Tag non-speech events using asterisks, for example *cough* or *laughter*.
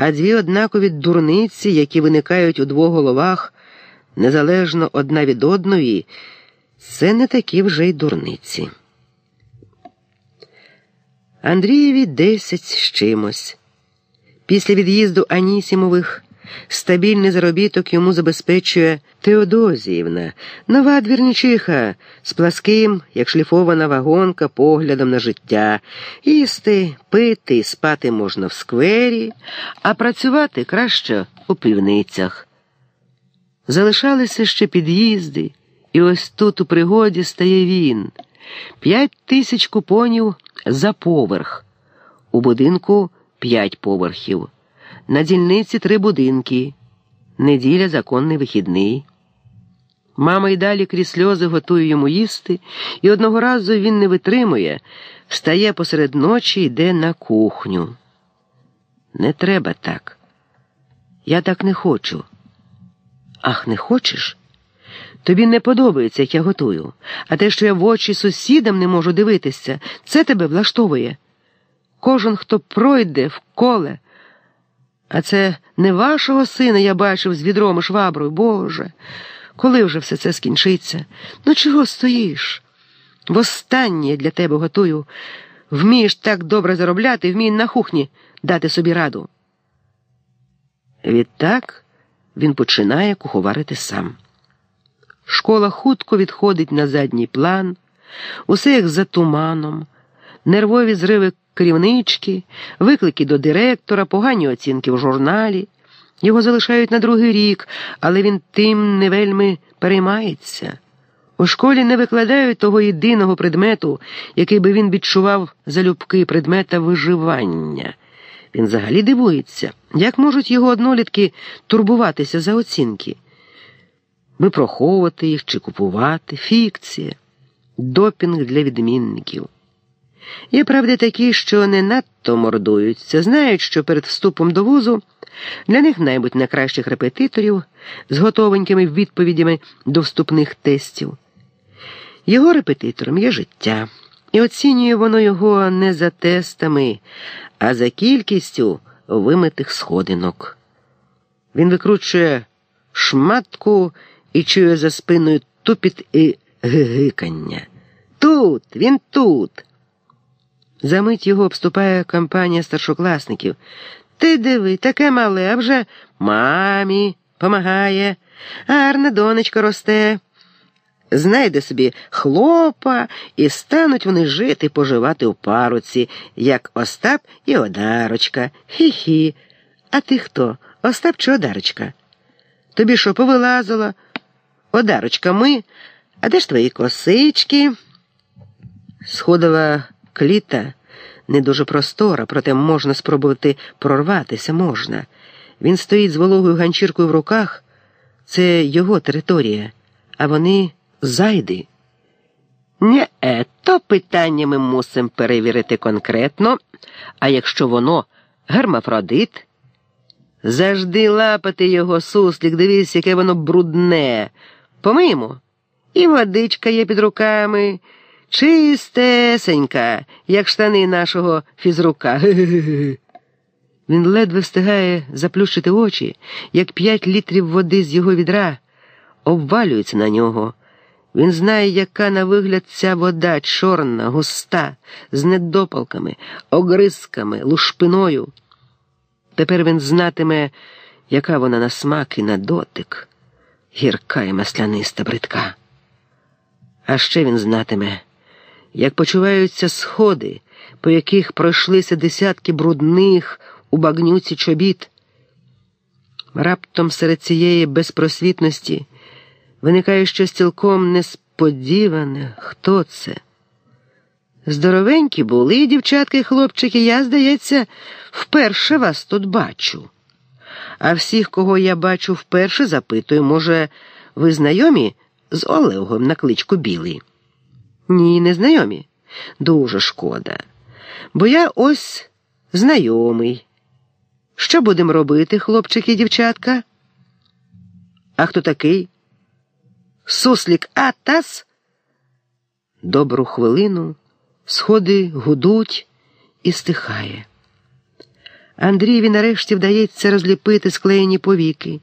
а дві однакові дурниці, які виникають у двох головах, незалежно одна від одної, це не такі вже й дурниці. Андрієві десять з чимось. Після від'їзду Анісімових стабільний заробіток йому забезпечує Теодозіївна, нова двірничиха з пласким, як шліфована вагонка, поглядом на життя. Їсти, пити спати можна в сквері, а працювати краще у півницях. Залишалися ще під'їзди, і ось тут у пригоді стає він. П'ять тисяч купонів за поверх. У будинку п'ять поверхів. На дільниці три будинки. Неділя законний вихідний. Мама й далі крізь сльози готує йому їсти, і одного разу він не витримує, встає посеред ночі йде на кухню. Не треба так. Я так не хочу. Ах, не хочеш? Тобі не подобається, як я готую, а те, що я в очі сусідам не можу дивитися, це тебе влаштовує. Кожен, хто пройде в коле. А це не вашого сина я бачив з відром і шваброю, Боже. Коли вже все це скінчиться? Ну чого стоїш? Востаннє для тебе готую. Вмієш так добре заробляти, вмій на кухні дати собі раду. Відтак він починає куховарити сам. Школа хутко відходить на задній план, усе як за туманом, нервові зриви керівнички, виклики до директора, погані оцінки в журналі. Його залишають на другий рік, але він тим не вельми переймається. У школі не викладають того єдиного предмету, який би він відчував залюбки предмета виживання. Він взагалі дивується, як можуть його однолітки турбуватися за оцінки. Ми проховувати їх чи купувати, фікція, допінг для відмінників. Є правди такі, що не надто мордуються, знають, що перед вступом до вузу для них найбуть найкращих репетиторів з готовенькими відповідями до вступних тестів. Його репетитором є життя, і оцінює воно його не за тестами, а за кількістю вимитих сходинок. Він викручує шматку і чує за спиною тупіт і гигикання. Тут, він тут. Замить його обступає компанія старшокласників. Ти диви, таке мале, а вже мамі помагає, гарна донечка росте. Знайде собі хлопа, і стануть вони жити, поживати у паруці, як Остап і Одарочка. Хі-хі. А ти хто? Остап чи Одарочка? Тобі що повилазило? Одарочка ми, а де ж твої косички? Сходова кліта не дуже простора, проте можна спробувати прорватися можна. Він стоїть з вологою ганчіркою в руках, це його територія, а вони зайди. Не е, то питання ми мусимо перевірити конкретно, а якщо воно гермафродит, завжди лапати його суслік, дивись, яке воно брудне. Помиємо. І водичка є під руками. Чистесенька, як штани нашого фізрука. *laughs* Він ледве встигає заплющити очі, як п'ять літрів води з його відра обвалюються на нього. Він знає, яка на вигляд ця вода чорна, густа, з недопалками, огризками, лушпиною. Тепер він знатиме, яка вона на смак і на дотик, гірка і масляниста бридка. А ще він знатиме як почуваються сходи, по яких пройшлися десятки брудних у багнюці чобіт. Раптом серед цієї безпросвітності виникає щось цілком несподіване. Хто це? Здоровенькі були, дівчатки і хлопчики, я, здається, вперше вас тут бачу. А всіх, кого я бачу вперше, запитую, може, ви знайомі з Олегом на кличку Білий? Ні, не знайомі. Дуже шкода. Бо я ось знайомий. Що будемо робити, хлопчики і дівчатка? А хто такий? Суслік Атас? Добру хвилину сходи гудуть і стихає. Андрієві нарешті вдається розліпити склеєні повіки.